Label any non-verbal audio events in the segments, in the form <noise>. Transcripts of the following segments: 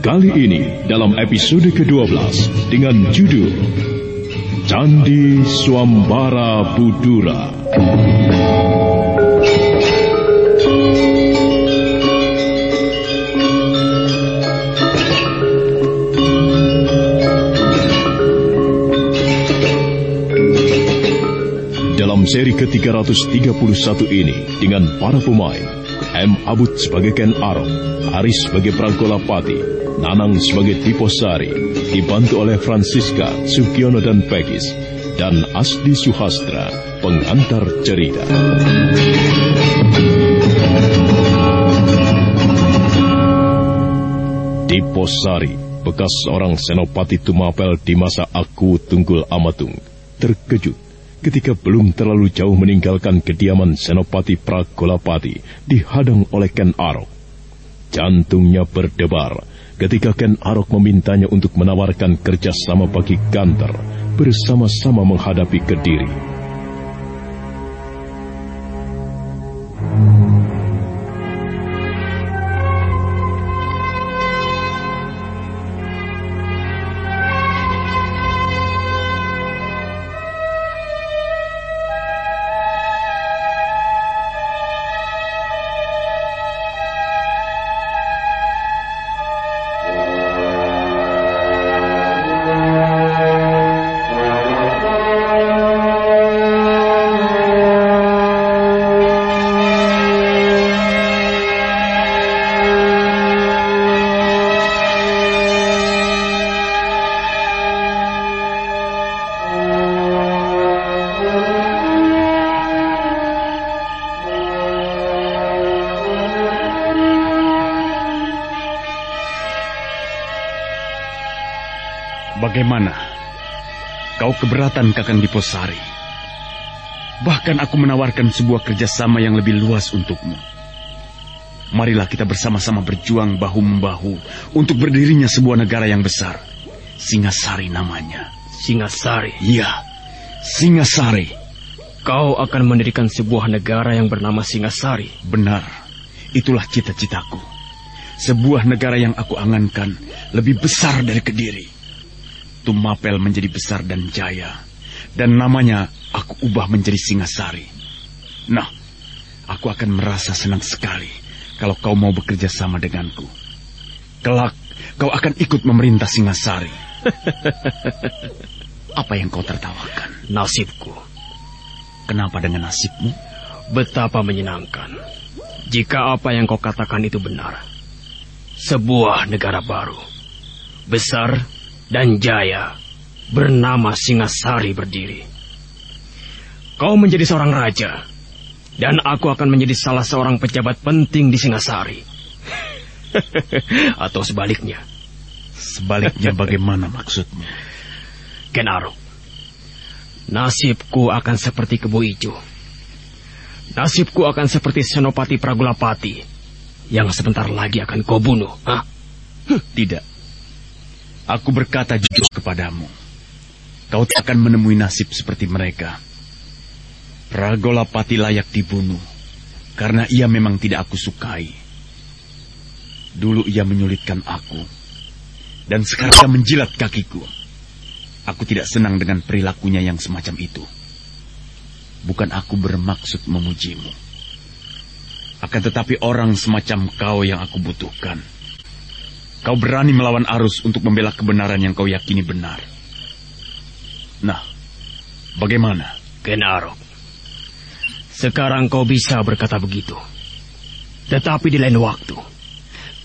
Kali ini dalam episode ke-12 dengan judul Candi Swambara Budura. Dalam seri ke-331 ini dengan para pemain M. Abud sebagai Ken Arok, Aris sebagai Prangkolapati, Nanang sebagai Tiposari, dibantu oleh Francisca, Sukiono dan Pegis, dan Asdi Suhastra, pengantar cerita. Tiposari, bekas seorang senopati Tumapel di masa aku Tunggul Amatung, terkejut ketika belum terlalu jauh meninggalkan kediaman Senopati Pragolapati dihadang oleh Ken Arok. Jantungnya berdebar ketika Ken Arok memintanya untuk menawarkan kerjasama bagi Ganter bersama-sama menghadapi Kediri. Keberatan Kakang Diposari? Bahkan aku menawarkan sebuah kerjasama yang lebih luas untukmu. Marilah kita bersama-sama berjuang bahu-membahu untuk berdirinya sebuah negara yang besar. Singasari namanya. Singasari? Iya, Singasari. Kau akan mendirikan sebuah negara yang bernama Singasari? Benar, itulah cita-citaku. Sebuah negara yang aku angankan lebih besar dari Kediri. Tumapel menjadi besar dan jaya. Dan namanya aku ubah menjadi Singasari. Nah, aku akan merasa senang sekali kalau kau mau bekerja sama denganku. Kelak, kau akan ikut memerintah Singasari. <laughs> Apa yang kau tertawakan? Nasibku. Kenapa dengan nasibmu? Betapa menyenangkan. Jika apa yang kau katakan itu benar. Sebuah negara baru. Besar dan jaya bernama Singasari berdiri. Kau menjadi seorang raja, dan aku akan menjadi salah seorang pejabat penting di Singasari. <laughs> Atau sebaliknya. Sebaliknya bagaimana maksudmu? Ken Arok, nasibku akan seperti Kebo Ijo. Nasibku akan seperti Senopati Pragulapati yang sebentar lagi akan kau bunuh. Hah? Tidak. Aku berkata jujur kepadamu. Kau tak akan menemui nasib seperti mereka. Pragolapati layak dibunuh karena ia memang tidak aku sukai. Dulu ia menyulitkan aku dan sekarang ia menjilat kakiku. Aku tidak senang dengan perilakunya yang semacam itu. Bukan aku bermaksud memujimu. Akan tetapi orang semacam kau yang aku butuhkan. Kau berani melawan arus untuk membela kebenaran yang kau yakini benar. Nah, bagaimana? Kenarok, sekarang kau bisa berkata begitu. Tetapi di lain waktu,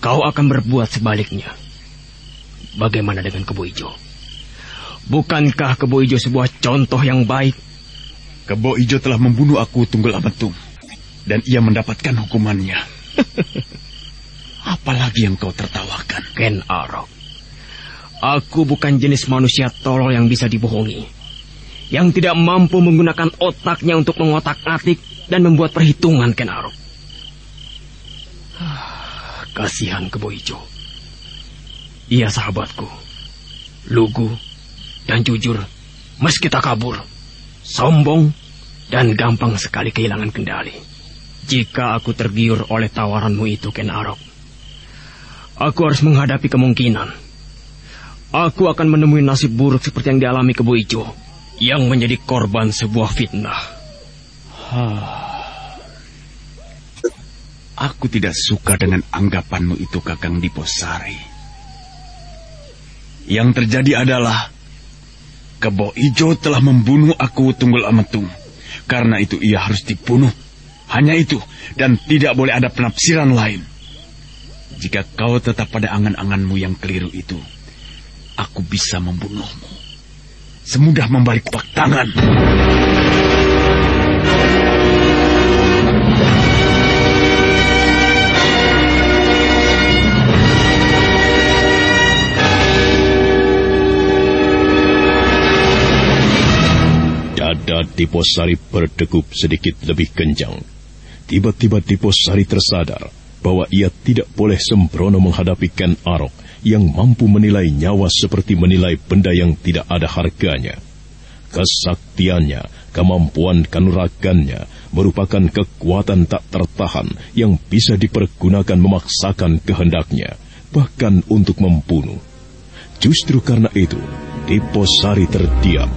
kau akan berbuat sebaliknya. Bagaimana dengan Kebo Ijo? Bukankah Kebo Ijo sebuah contoh yang baik? Kebo Ijo telah membunuh aku Tunggul Ametung. Dan ia mendapatkan hukumannya. <laughs> Apalagi yang kau tertawakan? Ken Arok. Aku bukan jenis manusia tolol yang bisa dibohongi. Yang tidak mampu menggunakan otaknya untuk mengotak-atik dan membuat perhitungan Ken Arok. Kasihan Kebo Ijo. Ia sahabatku. Lugu dan jujur meski tak kabur. Sombong dan gampang sekali kehilangan kendali. Jika aku tergiur oleh tawaranmu itu, Ken Arok, aku harus menghadapi kemungkinan. Aku akan menemui nasib buruk seperti yang dialami Kebu Ijo, yang menjadi korban sebuah fitnah. Aku tidak suka dengan anggapanmu itu, Kakang Diposari. Yang terjadi adalah Kebo Ijo telah membunuh aku Tunggul Ametung. Karena itu ia harus dibunuh hanya itu, dan tidak boleh ada penafsiran lain. Jika kau tetap pada angan-anganmu yang keliru itu, aku bisa membunuhmu. Semudah membalik pak tangan. Dada Diposari berdegup sedikit lebih kencang. Tiba-tiba Diposari tersadar bahwa ia tidak boleh sembrono menghadapi Ken Arok yang mampu menilai nyawa seperti menilai benda yang tidak ada harganya. Kesaktiannya, kemampuan kanuragannya merupakan kekuatan tak tertahan yang bisa dipergunakan memaksakan kehendaknya, bahkan untuk membunuh. Justru karena itu, Diposari terdiam.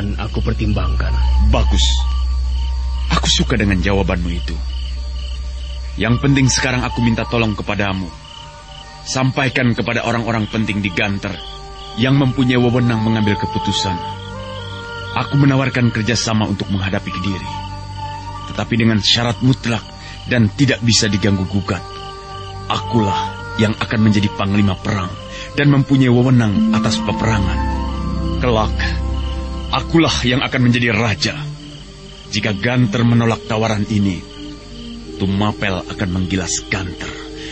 Akan aku pertimbangkan. Bagus. Aku suka dengan jawabanmu itu. Yang penting sekarang aku minta tolong kepadamu. Sampaikan kepada orang-orang penting di Ganter yang mempunyai wewenang mengambil keputusan. Aku menawarkan kerjasama untuk menghadapi Kediri. Tetapi dengan syarat mutlak dan tidak bisa diganggu gugat. Akulah yang akan menjadi panglima perang dan mempunyai wewenang atas peperangan. Kelak, akulah yang akan menjadi raja. Jika Ganter menolak tawaran ini, Tumapel akan menggilas Ganter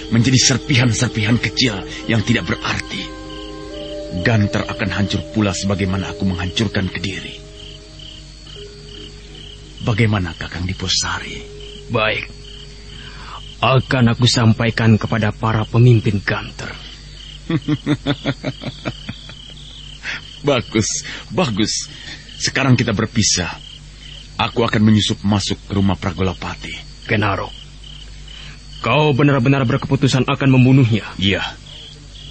menjadi serpihan-serpihan kecil yang tidak berarti. Ganter akan hancur pula sebagaimana aku menghancurkan Kediri. Bagaimana Kakang Diposari? Baik. Akan aku sampaikan kepada para pemimpin Ganter. <laughs> bagus, bagus. Sekarang kita berpisah. Aku akan menyusup masuk ke rumah Pragolapati. Kenaro, kau benar-benar berkeputusan akan membunuhnya? Iya,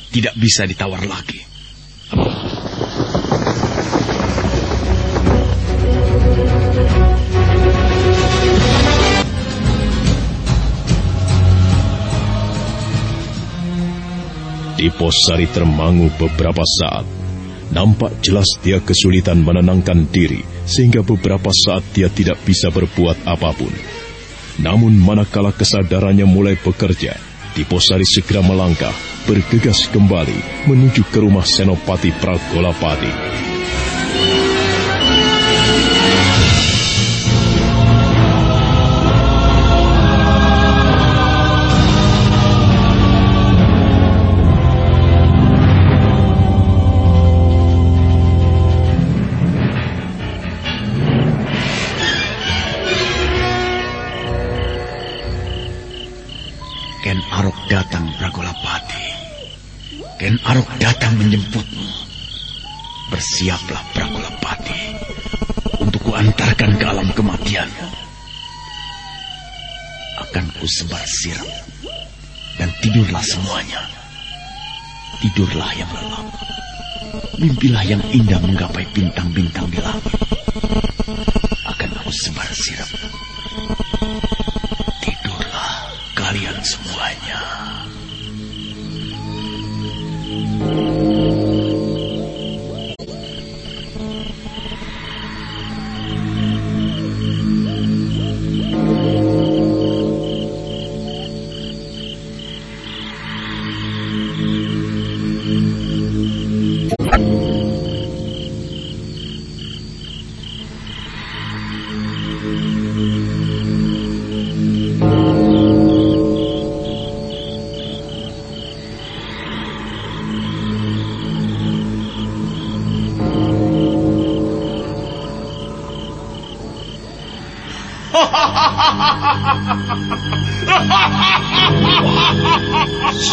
tidak bisa ditawar lagi. Di Posari termangu beberapa saat. Nampak jelas dia kesulitan menenangkan diri sehingga beberapa saat dia tidak bisa berbuat apa pun. Namun manakala kesadarannya mulai bekerja, Diposari segera melangkah, bergegas kembali menuju ke rumah Senopati Pragolapati. Arok datang menjemputmu. Bersiaplah Pragolapati untuk kuantarkan ke alam kematian. Akan kusebar siram dan tidurlah semuanya. Tidurlah yang lelap. Mimpilah yang indah menggapai bintang-bintang di langit. Akan aku sebar siram.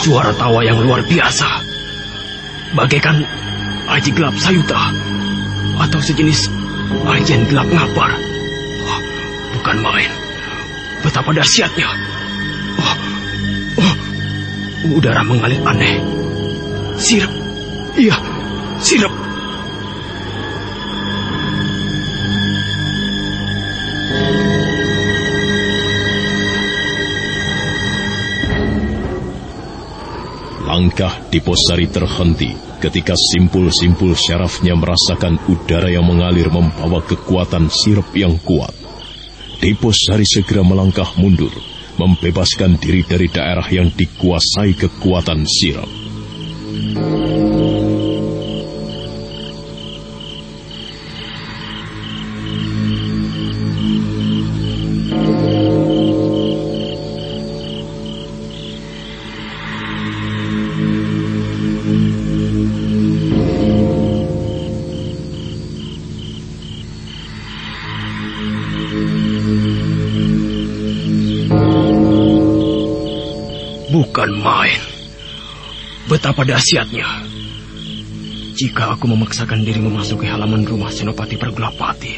Suara tawa yang luar biasa. Bagaikan aji gelap sayuta. Atau sejenis ajian gelap ngapar. Wah, bukan main. Betapa dahsyatnya. Oh, oh, udara mengalir aneh. Sirap. Iya, sirap. Langkah Diposari terhenti ketika simpul-simpul syarafnya merasakan udara yang mengalir membawa kekuatan sirap yang kuat. Diposari segera melangkah mundur, membebaskan diri dari daerah yang dikuasai kekuatan sirap. Betapa dahsyatnya. Jika aku memaksakan diri memasuki halaman rumah Senopati Pergulapati,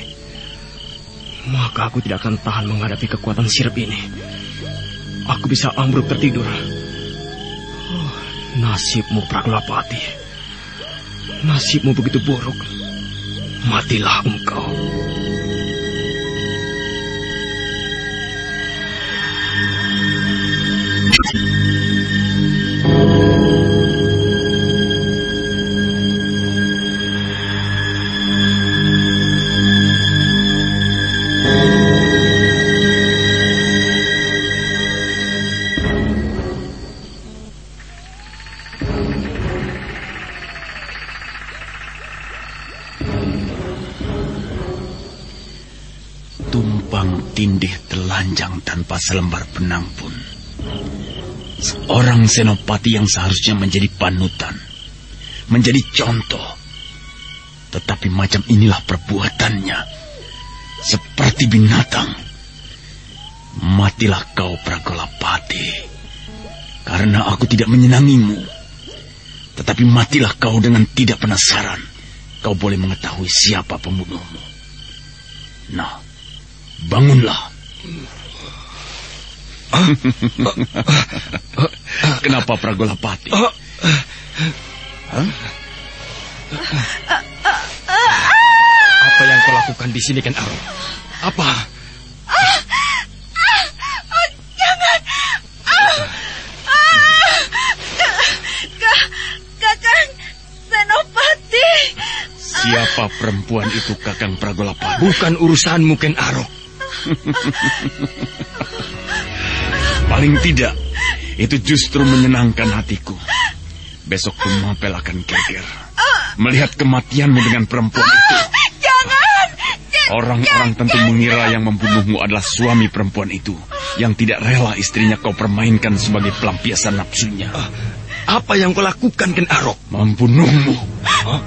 maka aku tidak akan tahan menghadapi kekuatan sirap ini. Aku bisa ambruk tertidur. Oh, Nasibmu Praglapati. Nasibmu begitu buruk. Matilah engkau. Selembar benang pun. Seorang senopati yang seharusnya menjadi panutan, menjadi contoh. Tetapi macam inilah perbuatannya. Seperti binatang. Matilah kau Pragolapati. Karena aku tidak menyenangimu. Tetapi matilah kau dengan tidak penasaran. Kau boleh mengetahui siapa pembunuhmu. Nah, bangunlah. Kenapa Pragolapati? Apa yang kau lakukan di sini, Ken Aro? Apa? Jangan! Kakang Senopati! Siapa perempuan itu, Kakang Pragolapati? Bukan urusanmu, Ken Aro. <laughs> Paling tidak, itu justru menyenangkan hatiku. Besok Tumapel akan geger. Melihat kematianmu dengan perempuan itu. Jangan! Orang-orang tentu mengira yang membunuhmu adalah suami perempuan itu. Yang tidak rela istrinya kau permainkan sebagai pelampiasan nafsunya. Apa yang kau lakukan, Ken Arok? Membunuhmu. Huh?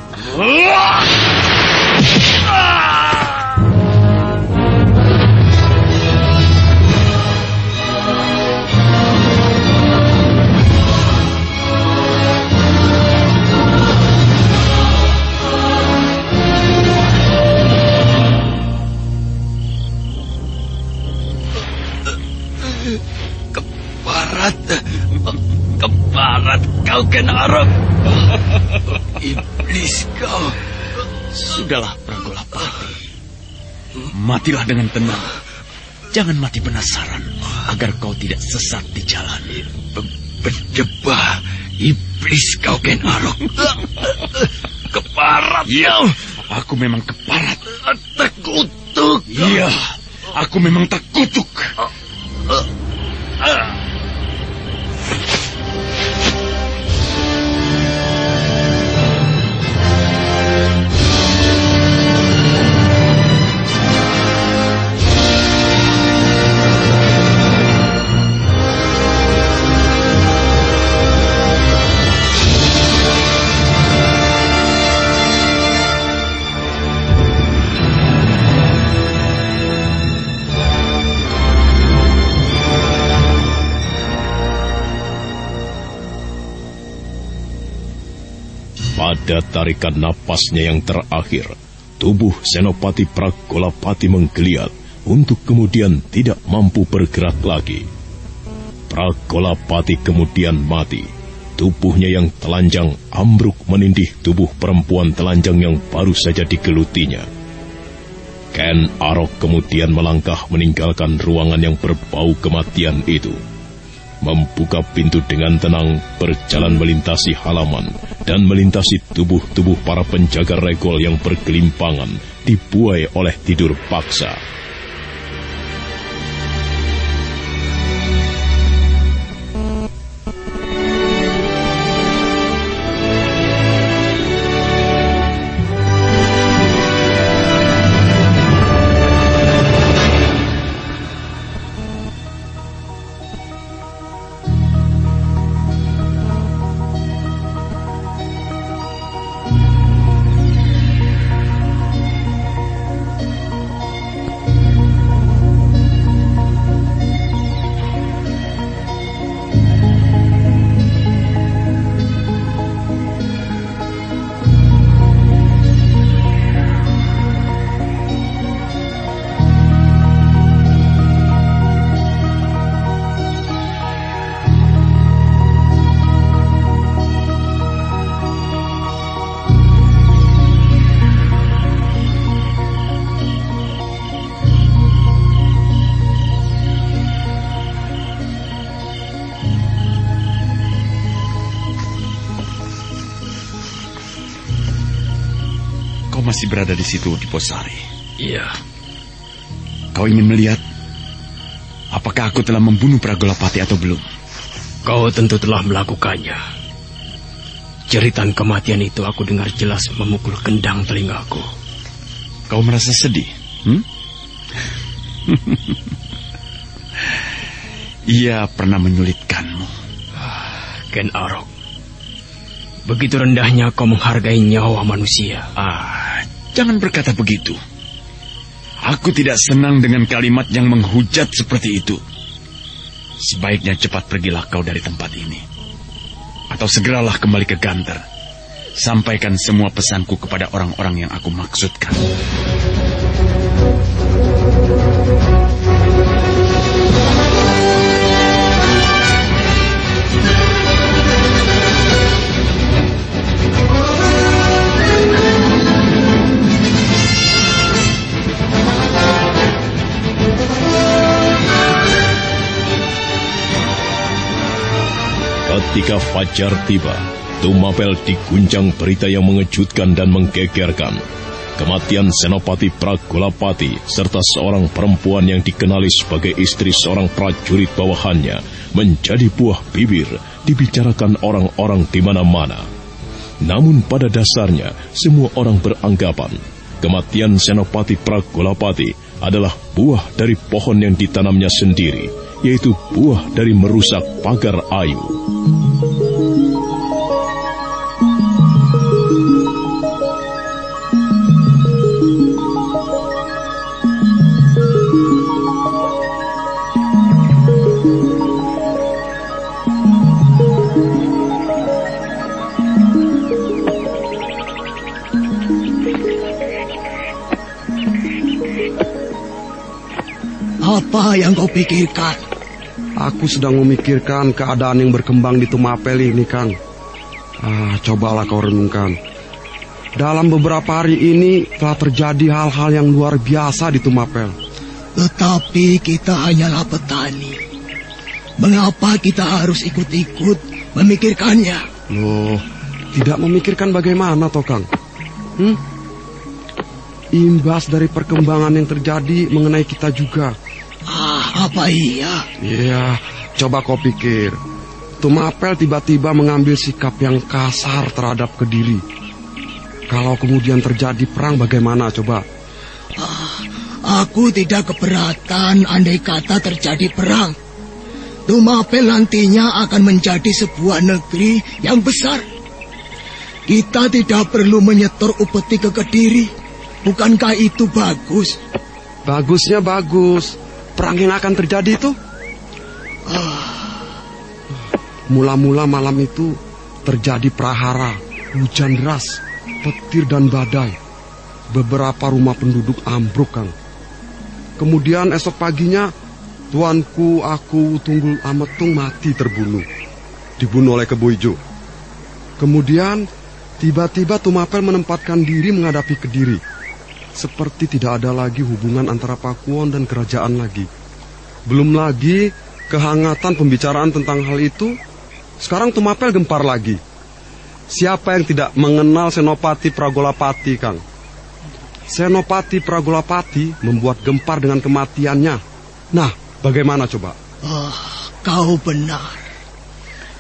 Kau kena Arab. Iblis kau. Sudahlah, Pragolapati. Matilah dengan tenang. Jangan mati penasaran agar kau tidak sesat di jalan. Berdebah, iblis kau Ken Arok. Keparat ya, aku memang keparat. Terkutuk. Iya, aku memang tak kutuk. Tarikan napasnya yang terakhir, tubuh Senopati Pragolapati menggeliat untuk kemudian tidak mampu bergerak lagi. Pragolapati kemudian mati. Tubuhnya yang telanjang ambruk menindih tubuh perempuan telanjang yang baru saja digelutinya. Ken Arok kemudian melangkah meninggalkan ruangan yang berbau kematian itu membuka pintu dengan tenang, berjalan melintasi halaman, dan melintasi tubuh-tubuh para penjaga regol yang bergelimpangan, dibuai oleh tidur paksa. Masih berada di situ di Posari. Iya. Kau ingin melihat apakah aku telah membunuh Pragolapati atau belum? Kau tentu telah melakukannya. Jeritan kematian itu aku dengar jelas memukul kendang telingaku. Kau merasa sedih? Hmm? <laughs> Ia pernah menyulitkanmu. Ken Arok, begitu rendahnya kau menghargai nyawa manusia. Ah, jangan berkata begitu. Aku tidak senang dengan kalimat yang menghujat seperti itu. Sebaiknya cepat pergilah kau dari tempat ini. Atau segeralah kembali ke Ganter. Sampaikan semua pesanku kepada orang-orang yang aku maksudkan. Fajar tiba, Tumapel diguncang berita yang mengejutkan dan menggegerkan. Kematian Senopati Pragolapati serta seorang perempuan yang dikenali sebagai istri seorang prajurit bawahannya menjadi buah bibir dibicarakan orang-orang di mana-mana. Namun pada dasarnya semua orang beranggapan kematian Senopati Pragolapati adalah buah dari pohon yang ditanamnya sendiri, yaitu buah dari merusak pagar ayu. Apa yang kau pikirkan? Aku sedang memikirkan keadaan yang berkembang di Tumapel ini, Kang. Ah, cobalah kau renungkan. Dalam beberapa hari ini telah terjadi hal-hal yang luar biasa di Tumapel. Tetapi kita hanyalah petani. Mengapa kita harus ikut-ikut memikirkannya? Loh, tidak memikirkan bagaimana, toh, Kang? Hmm? Imbas dari perkembangan yang terjadi mengenai kita juga. Apa iya? Iya, coba kau pikir. Tumapel tiba-tiba mengambil sikap yang kasar terhadap Kediri. Kalau kemudian terjadi perang bagaimana coba? Ah, aku tidak keberatan andai kata terjadi perang. Tumapel nantinya akan menjadi sebuah negeri yang besar. Kita tidak perlu menyetor upeti ke Kediri. Bukankah itu bagus? Bagusnya bagus. Perang yang akan terjadi itu? Mula-mula malam itu terjadi prahara, hujan deras, petir dan badai. Beberapa rumah penduduk ambruk, Kang. Kemudian esok paginya, tuanku, aku, Tunggul Ametung mati terbunuh. Dibunuh oleh Kebo Ijo. Kemudian, tiba-tiba Tumapel menempatkan diri menghadapi Kediri. Seperti tidak ada lagi hubungan antara Pakuwon dan kerajaan lagi. Belum lagi kehangatan pembicaraan tentang hal itu. Sekarang Tumapel gempar lagi. Siapa yang tidak mengenal Senopati Pragolapati, Kang? Senopati Pragolapati membuat gempar dengan kematiannya. Nah, bagaimana coba? Oh, kau benar.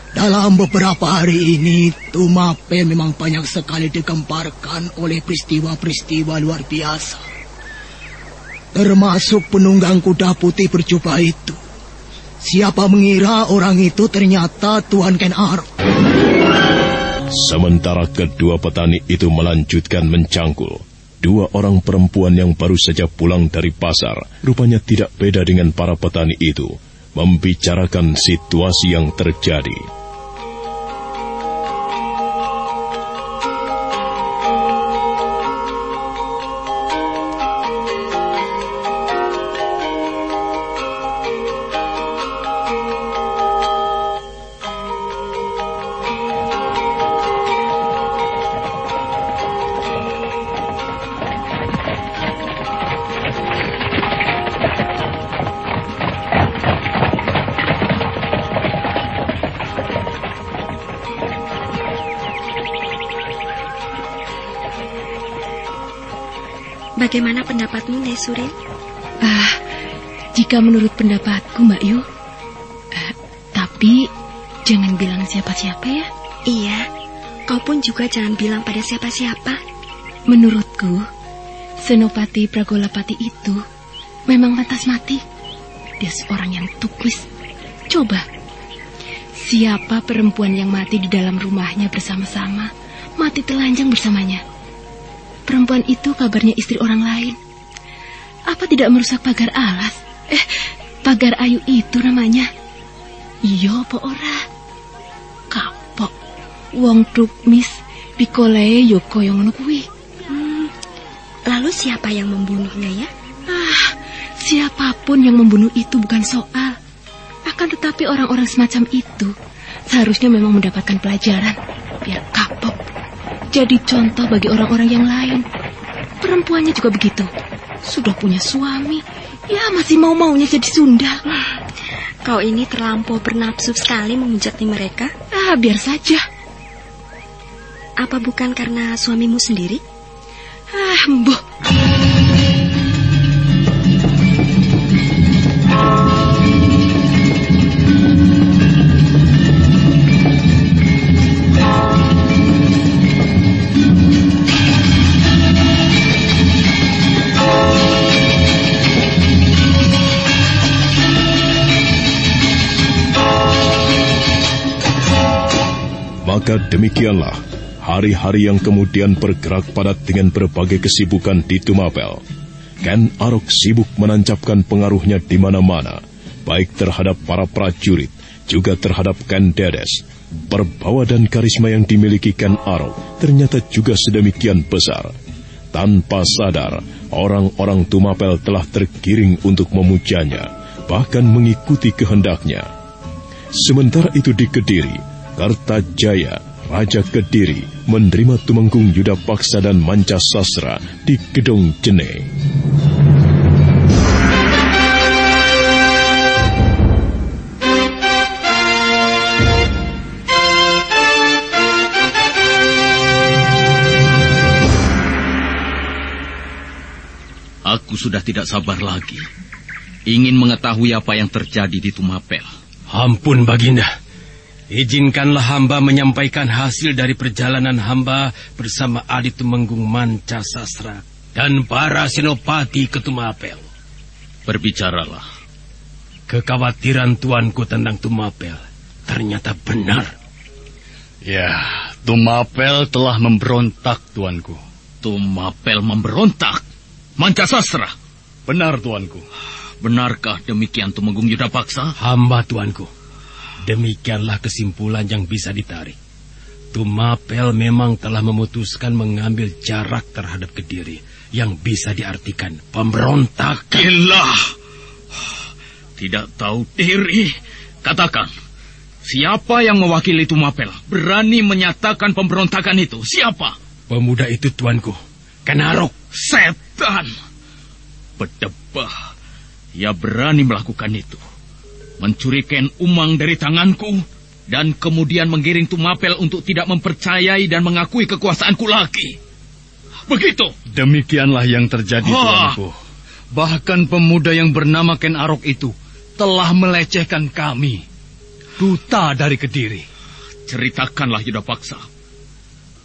Dalam beberapa hari ini, Tumapel memang banyak sekali digemparkan oleh peristiwa-peristiwa luar biasa. Termasuk penunggang kuda putih berjubah itu. Siapa mengira orang itu ternyata Tuan Ken Arok. Sementara kedua petani itu melanjutkan mencangkul, dua orang perempuan yang baru saja pulang dari pasar, rupanya tidak beda dengan para petani itu, membicarakan situasi yang terjadi. Bagaimana pendapatmu, Nyai Surin? Ah, jika menurut pendapatku, Mbak Yu, eh, tapi jangan bilang siapa-siapa ya. Iya, kau pun juga jangan bilang pada siapa-siapa. Menurutku, Senopati Pragolapati itu memang lantas mati. Dia seorang yang tuklis. Coba, siapa perempuan yang mati di dalam rumahnya bersama-sama, mati telanjang bersamanya? Perempuan itu kabarnya istri orang lain. Apa tidak merusak pagar alas? Eh, pagar ayu itu namanya. Iya, apa ora? Kapok. Wong tukmis pikoleye yo koyo ngono kuwi. Hmm, lalu siapa yang membunuhnya ya? Ah, siapa pun yang membunuh itu bukan soal. Akan tetapi orang-orang semacam itu seharusnya memang mendapatkan pelajaran biar kapok. Jadi contoh bagi orang-orang yang lain. Perempuannya juga begitu. Sudah punya suami, ya masih mau-maunya jadi sunda. Kau ini terlampau bernafsu sekali memujati mereka. Ah, biar saja. Apa bukan karena suamimu sendiri? Ah, mbuh. Maka demikianlah hari-hari yang kemudian bergerak padat dengan berbagai kesibukan di Tumapel. Ken Arok sibuk menancapkan pengaruhnya di mana-mana, baik terhadap para prajurit, juga terhadap Ken Dedes. Perbawa dan karisma yang dimiliki Ken Arok ternyata juga sedemikian besar. Tanpa sadar, orang-orang Tumapel telah tergiring untuk memujanya, bahkan mengikuti kehendaknya. Sementara itu di Kediri, Kartajaya, Raja Kediri, menerima Tumenggung Yuda Paksa dan Manca Sasra di Gedong Jene. Aku sudah tidak sabar lagi. Ingin mengetahui apa yang terjadi di Tumapel. Ampun, Baginda. Izinkanlah hamba menyampaikan hasil dari perjalanan hamba bersama Adi Tumenggung Manca Sasra dan para senopati ke Tumapel. Berbicaralah. Kekhawatiran tuanku tentang Tumapel ternyata benar. Ya, Tumapel telah memberontak, tuanku. Tumapel memberontak? Manca Sasra? Benar, tuanku. Benarkah demikian Tumenggung Yuda Paksa? Hamba, tuanku. Demikianlah kesimpulan yang bisa ditarik. Tumapel memang telah memutuskan mengambil jarak terhadap Kediri yang bisa diartikan pemberontakan. Gila! Tidak tahu diri. Katakan, siapa yang mewakili Tumapel berani menyatakan pemberontakan itu? Siapa? Pemuda itu tuanku, Kenarok. Setan! Bedebah. Ia berani melakukan itu mencuri Ken Umang dari tanganku, dan kemudian menggiring Tumapel untuk tidak mempercayai dan mengakui kekuasaanku lagi. Begitu. Demikianlah yang terjadi, Ha. tuanku. Bahkan pemuda yang bernama Ken Arok itu telah melecehkan kami. Duta dari Kediri. Ceritakanlah Yuda Paksa.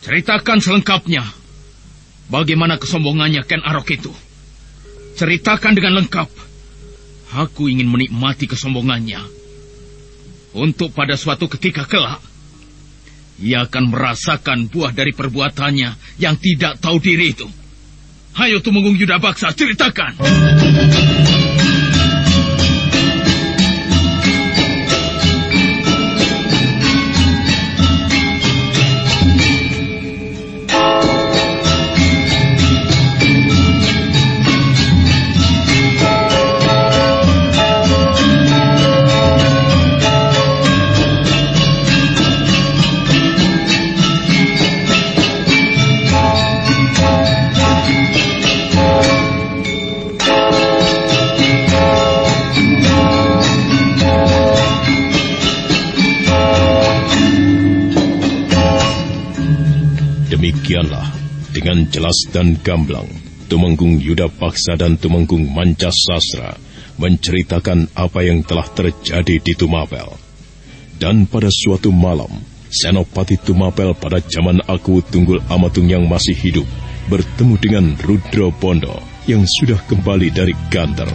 Ceritakan selengkapnya. Bagaimana kesombongannya Ken Arok itu. Ceritakan dengan lengkap. Aku ingin menikmati kesombongannya. Untuk pada suatu ketika kelak, ia akan merasakan buah dari perbuatannya yang tidak tahu diri itu. Hayo Tumenggung Yuda Baksa, ceritakan. Dengan jelas dan gamblang, Tumenggung Yuda Paksa dan Tumenggung Mancas Sasra menceritakan apa yang telah terjadi di Tumapel. Dan pada suatu malam, Senopati Tumapel pada zaman aku Tunggul Amatung yang masih hidup bertemu dengan Rudro Bondo yang sudah kembali dari Ganter.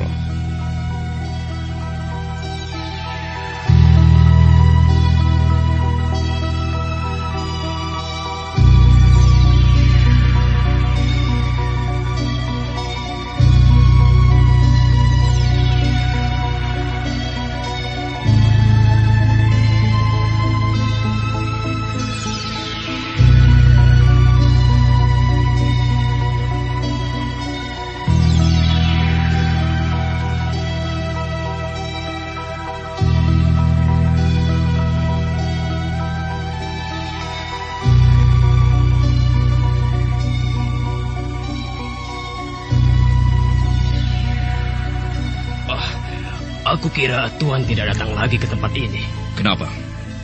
Aku kira Tuan tidak datang lagi ke tempat ini. Kenapa?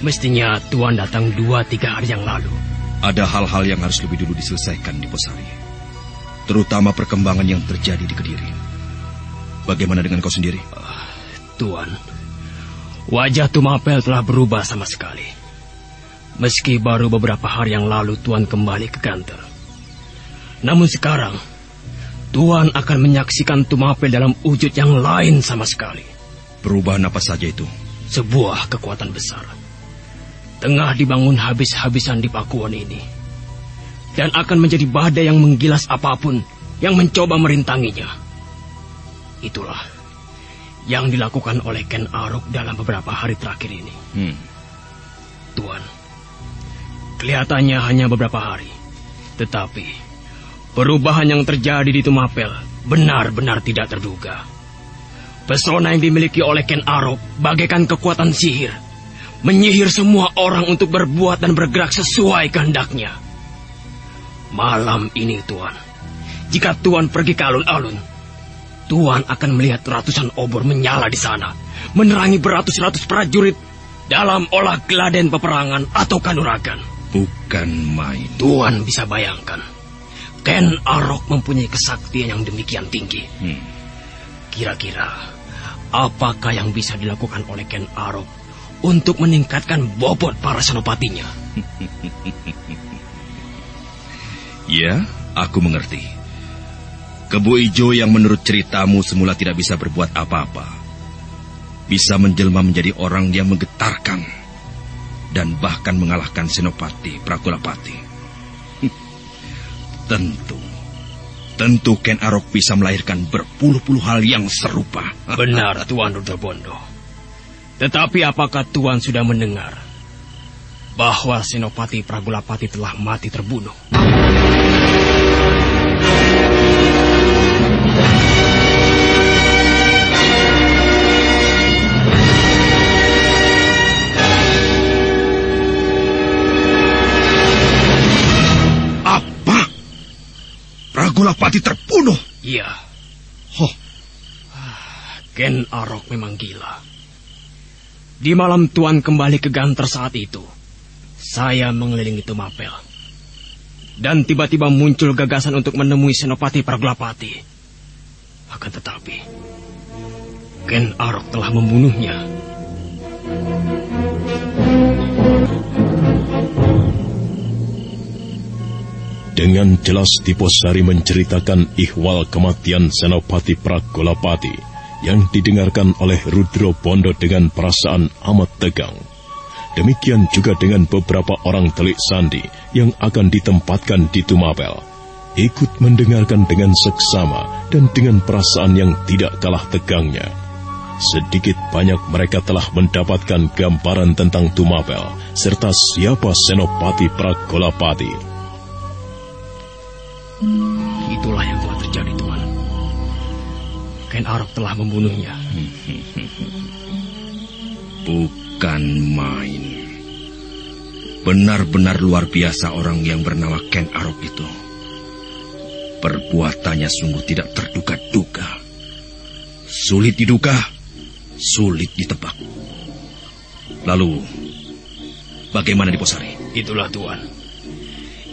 Mestinya Tuan datang dua tiga hari yang lalu. Ada hal-hal yang harus lebih dulu diselesaikan di Posari. Terutama perkembangan yang terjadi di Kediri. Bagaimana dengan kau sendiri? Uh, Tuan, wajah Tumapel telah berubah sama sekali. Meski baru beberapa hari yang lalu Tuan kembali ke kantor. Namun sekarang, Tuan akan menyaksikan Tumapel dalam wujud yang lain sama sekali. Perubahan apa saja itu? Sebuah kekuatan besar. Tengah dibangun habis-habisan di Pakuan ini. Dan akan menjadi badai yang menggilas apa pun yang mencoba merintanginya. Itulah yang dilakukan oleh Ken Arok dalam beberapa hari terakhir ini. Hmm. Tuan, kelihatannya hanya beberapa hari. Tetapi, perubahan yang terjadi di Tumapel benar-benar tidak terduga. Pesona yang dimiliki oleh Ken Arok bagaikan kekuatan sihir. Menyihir semua orang untuk berbuat dan bergerak sesuai kehendaknya. Malam ini, Tuan. Jika Tuan pergi ke alun-alun, Tuan akan melihat ratusan obor menyala di sana. Menerangi beratus-ratus prajurit dalam olah geladen peperangan atau kanuragan. Bukan main. Tuan bisa bayangkan. Ken Arok mempunyai kesaktian yang demikian tinggi. Hmm. Kira-kira apakah yang bisa dilakukan oleh Ken Arok untuk meningkatkan bobot para senopatinya? <laughs> ya, aku mengerti. Kebu Ijo yang menurut ceritamu semula tidak bisa berbuat apa-apa. Bisa menjelma menjadi orang yang menggetarkan dan bahkan mengalahkan Senopati Prakulapati. <laughs> Tentu Tentu Ken Arok bisa melahirkan berpuluh-puluh hal yang serupa. Benar, <laughs> Tuan Rudrabondo. Tetapi apakah Tuan sudah mendengar bahwa Senopati Pragulapati telah mati terbunuh? Pragulapati terbunuh. Iya. Oh. Ken Arok memang gila. Di malam Tuan kembali ke Ganter saat itu, saya mengelilingi Tumapel. Dan tiba-tiba muncul gagasan untuk menemui Senopati Pragulapati. Akan tetapi, Ken Arok telah membunuhnya. Dengan jelas Diposari menceritakan ihwal kematian Senopati Pragolapati yang didengarkan oleh Rudro Bondo dengan perasaan amat tegang. Demikian juga dengan beberapa orang telik sandi yang akan ditempatkan di Tumapel. Ikut mendengarkan dengan seksama dan dengan perasaan yang tidak kalah tegangnya. Sedikit banyak mereka telah mendapatkan gambaran tentang Tumapel serta siapa Senopati Pragolapati. Itulah yang telah terjadi, Tuan. Ken Arok telah membunuhnya. <laughs> Bukan main. Benar-benar luar biasa orang yang bernama Ken Arok itu. Perbuatannya sungguh tidak terduga-duga. Sulit diduga, sulit ditebak. Lalu, bagaimana di Posari? Itulah Tuan.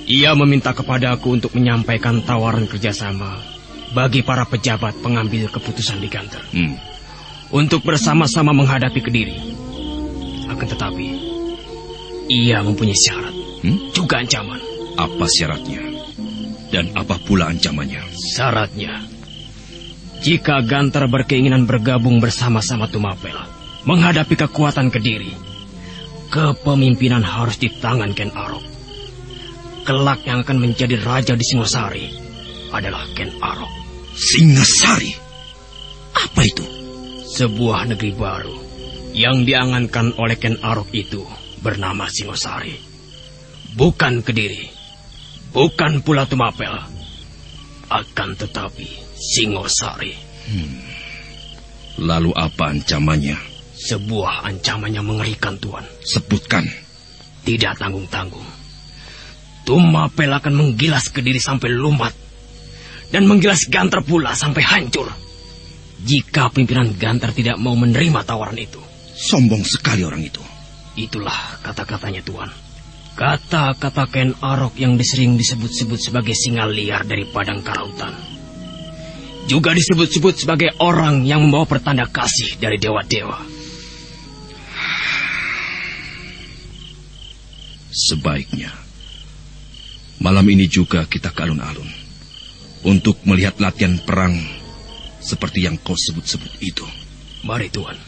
Ia meminta kepada aku untuk menyampaikan tawaran kerjasama bagi para pejabat pengambil keputusan di kantor Hmm. untuk bersama-sama menghadapi Kediri. Akan tetapi, ia mempunyai syarat, Hmm? juga ancaman. Apa syaratnya? Dan apa pula ancamannya? Syaratnya, jika Ganter berkeinginan bergabung bersama-sama Tumapel menghadapi kekuatan Kediri, kepemimpinan harus di tangan Ken Arok. Kelak yang akan menjadi raja di Singosari adalah Ken Arok. Singasari? Apa itu? Sebuah negeri baru yang diangankan oleh Ken Arok itu bernama Singosari. Bukan Kediri, bukan pula Tumapel, akan tetapi Singosari. Lalu apa ancamannya? Sebuah ancaman yang mengerikan, Tuan. Sebutkan. Tidak tanggung-tanggung. Tumapel akan menggilas Kediri sampai lumat. Dan menggilas Ganter pula sampai hancur. Jika pimpinan Ganter tidak mau menerima tawaran itu. Sombong sekali orang itu. Itulah kata-katanya Tuan. Kata-kata Ken Arok yang disering disebut-sebut sebagai singa liar dari padang karautan. Juga disebut-sebut sebagai orang yang membawa pertanda kasih dari dewa-dewa. Sebaiknya. Malam ini juga kita ke alun-alun. Untuk melihat latihan perang seperti yang kau sebut-sebut itu. Mari Tuan.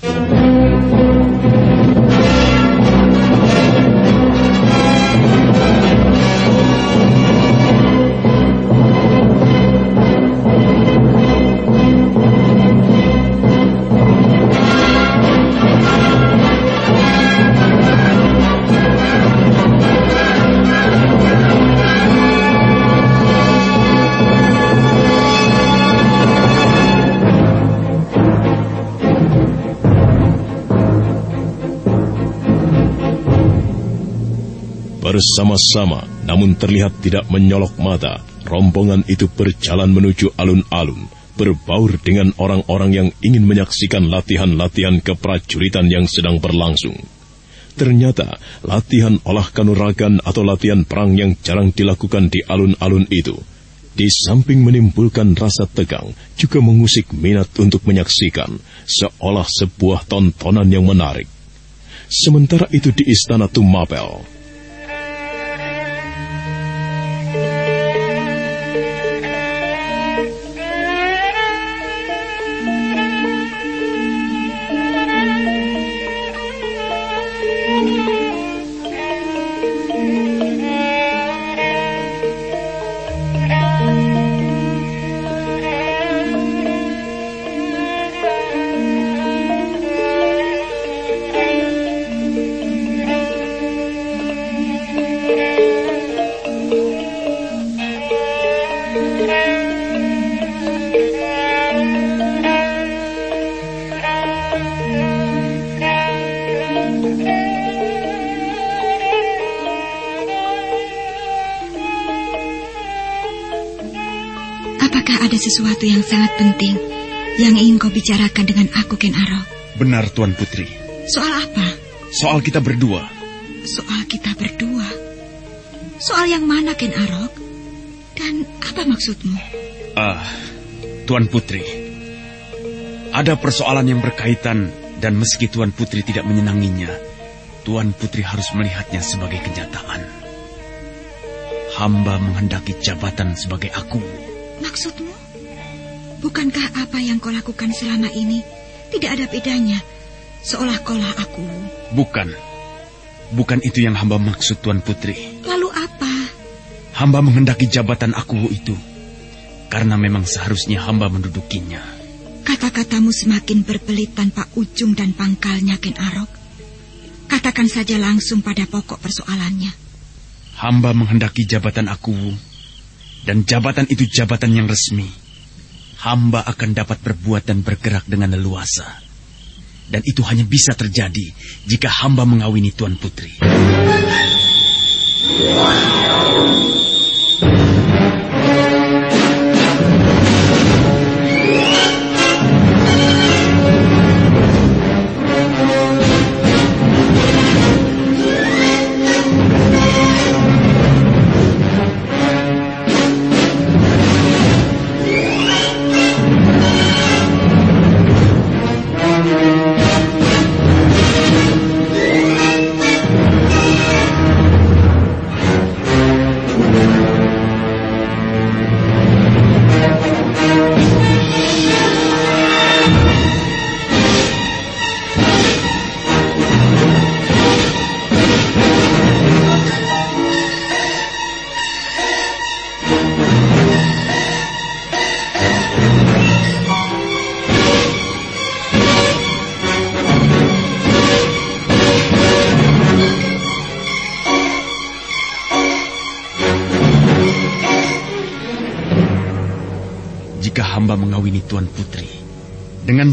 Bersama-sama, namun terlihat tidak menyolok mata, rombongan itu berjalan menuju alun-alun, berbaur dengan orang-orang yang ingin menyaksikan latihan-latihan keprajuritan yang sedang berlangsung. Ternyata, latihan olah kanuragan atau latihan perang yang jarang dilakukan di alun-alun itu, di samping menimbulkan rasa tegang, juga mengusik minat untuk menyaksikan, seolah sebuah tontonan yang menarik. Sementara itu di Istana Tumapel, sesuatu yang sangat penting yang ingin kau bicarakan dengan aku, Ken Arok? Benar, Tuan Putri. Soal apa? Soal kita berdua. Soal kita berdua. Soal yang mana, Ken Arok? Dan apa maksudmu? Ah, Tuan Putri. Ada persoalan yang berkaitan dan meski Tuan Putri tidak menyenanginya, Tuan Putri harus melihatnya sebagai kenyataan. Hamba menghendaki jabatan sebagai aku. Maksudmu? Bukankah apa yang kau lakukan selama ini tidak ada bedanya? Seolah-olah aku. Bukan. Bukan itu yang hamba maksud Tuan Putri. Lalu apa? Hamba menghendaki jabatan aku itu. Karena memang seharusnya hamba mendudukinya. Kata-katamu semakin berbelit tanpa ujung dan pangkalnya, Ken Arok. Katakan saja langsung pada pokok persoalannya. Hamba menghendaki jabatan aku. Dan jabatan itu jabatan yang resmi. Hamba akan dapat berbuat dan bergerak dengan leluasa. Dan itu hanya bisa terjadi jika hamba mengawini Tuan Putri.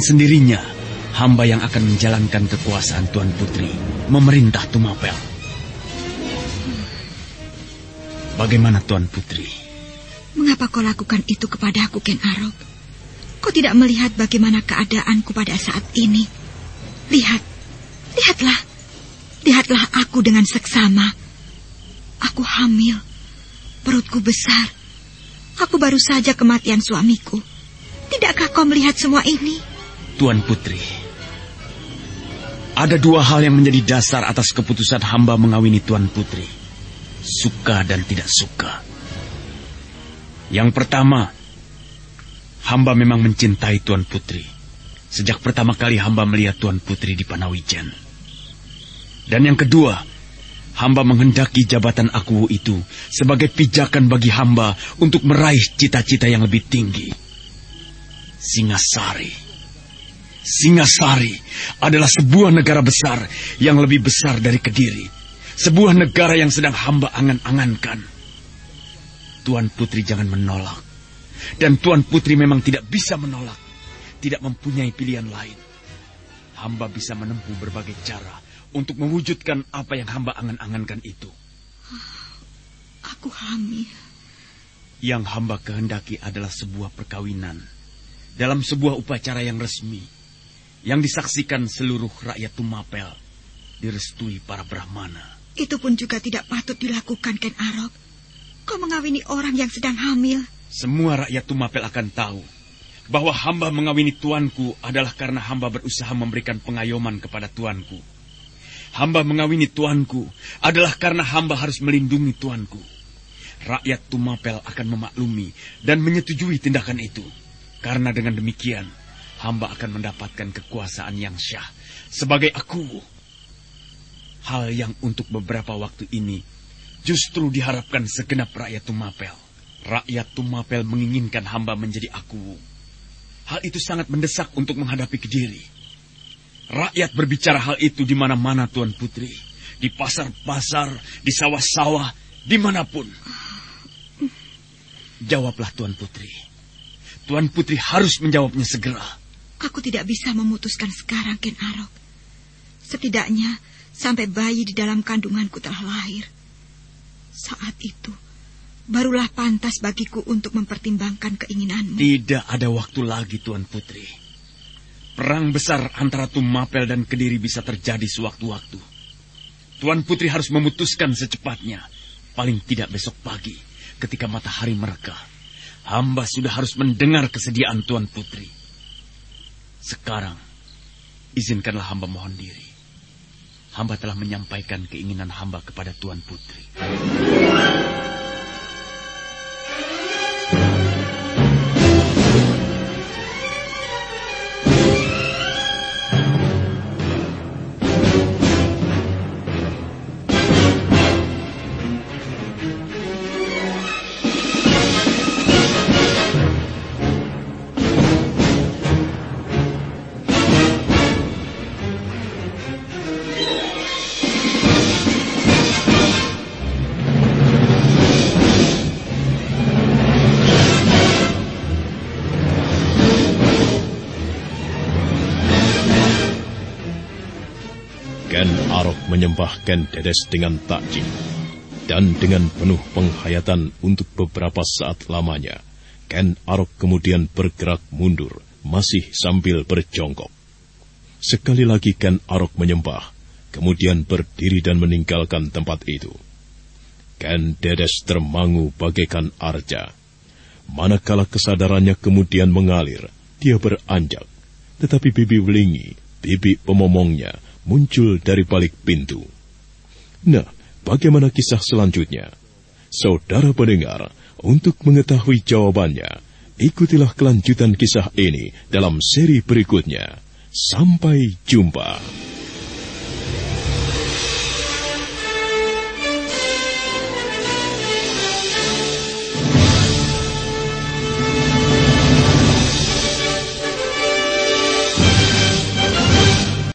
Sendirinya hamba yang akan menjalankan kekuasaan Tuan Putri, memerintah Tumapel. Bagaimana Tuan Putri? Mengapa kau lakukan itu kepada aku, Ken Arok? Kau tidak melihat bagaimana keadaanku pada saat ini? Lihat, lihatlah. Lihatlah aku dengan seksama. Aku hamil. Perutku besar. Aku baru saja kematian suamiku. Tidakkah kau melihat semua ini? Tuan Putri, ada dua hal yang menjadi dasar atas keputusan hamba mengawini Tuan Putri. Suka dan tidak suka. Yang pertama, hamba memang mencintai Tuan Putri. Sejak pertama kali hamba melihat Tuan Putri di Panawijan. Dan yang kedua, hamba menghendaki jabatan aku itu sebagai pijakan bagi hamba untuk meraih cita-cita yang lebih tinggi. Singasari. Singasari adalah sebuah negara besar yang lebih besar dari Kediri. Sebuah negara yang sedang hamba angan-angankan. Tuan Putri jangan menolak. Dan Tuan Putri memang tidak bisa menolak. Tidak mempunyai pilihan lain. Hamba bisa menempuh berbagai cara untuk mewujudkan apa yang hamba angan-angankan itu. Aku hamil. Yang hamba kehendaki adalah sebuah perkawinan dalam sebuah upacara yang resmi yang disaksikan seluruh rakyat Tumapel direstui para Brahmana. Itu pun juga tidak patut dilakukan, Ken Arok. Kau mengawini orang yang sedang hamil. Semua rakyat Tumapel akan tahu bahwa hamba mengawini tuanku adalah karena hamba berusaha memberikan pengayoman kepada tuanku. Hamba mengawini tuanku adalah karena hamba harus melindungi tuanku. Rakyat Tumapel akan memaklumi dan menyetujui tindakan itu. Karena dengan demikian, hamba akan mendapatkan kekuasaan yang syah sebagai aku. Hal yang untuk beberapa waktu ini justru diharapkan segenap rakyat Tumapel. Rakyat Tumapel menginginkan hamba menjadi aku. Hal itu sangat mendesak untuk menghadapi Kediri. Rakyat berbicara hal itu di mana-mana, Tuan Putri. Di pasar-pasar, di sawah-sawah, di mana pun. Jawablah, Tuan Putri. Tuan Putri harus menjawabnya segera. Aku tidak bisa memutuskan sekarang, Ken Arok. Setidaknya sampai bayi di dalam kandunganku telah lahir. Saat itu, barulah pantas bagiku untuk mempertimbangkan keinginanmu. Tidak ada waktu lagi, Tuan Putri. Perang besar antara Tumapel dan Kediri bisa terjadi sewaktu-waktu. Tuan Putri harus memutuskan secepatnya. Paling tidak besok pagi, ketika matahari mereka. Hamba sudah harus mendengar kesediaan Tuan Putri. Sekarang, izinkanlah hamba mohon diri. Hamba telah menyampaikan keinginan hamba kepada Tuan Putri. Menyembah Ken Dedes dengan takjub. Dan dengan penuh penghayatan untuk beberapa saat lamanya, Ken Arok kemudian bergerak mundur, masih sambil berjongkok. Sekali lagi Ken Arok menyembah, kemudian berdiri dan meninggalkan tempat itu. Ken Dedes termangu bagaikan arja. Manakala kesadarannya kemudian mengalir, dia beranjak. Tetapi bibi Welingi, bibi pemomongnya, muncul dari balik pintu. Nah, bagaimana kisah selanjutnya? Saudara pendengar, untuk mengetahui jawabannya, ikutilah kelanjutan kisah ini dalam seri berikutnya. Sampai jumpa.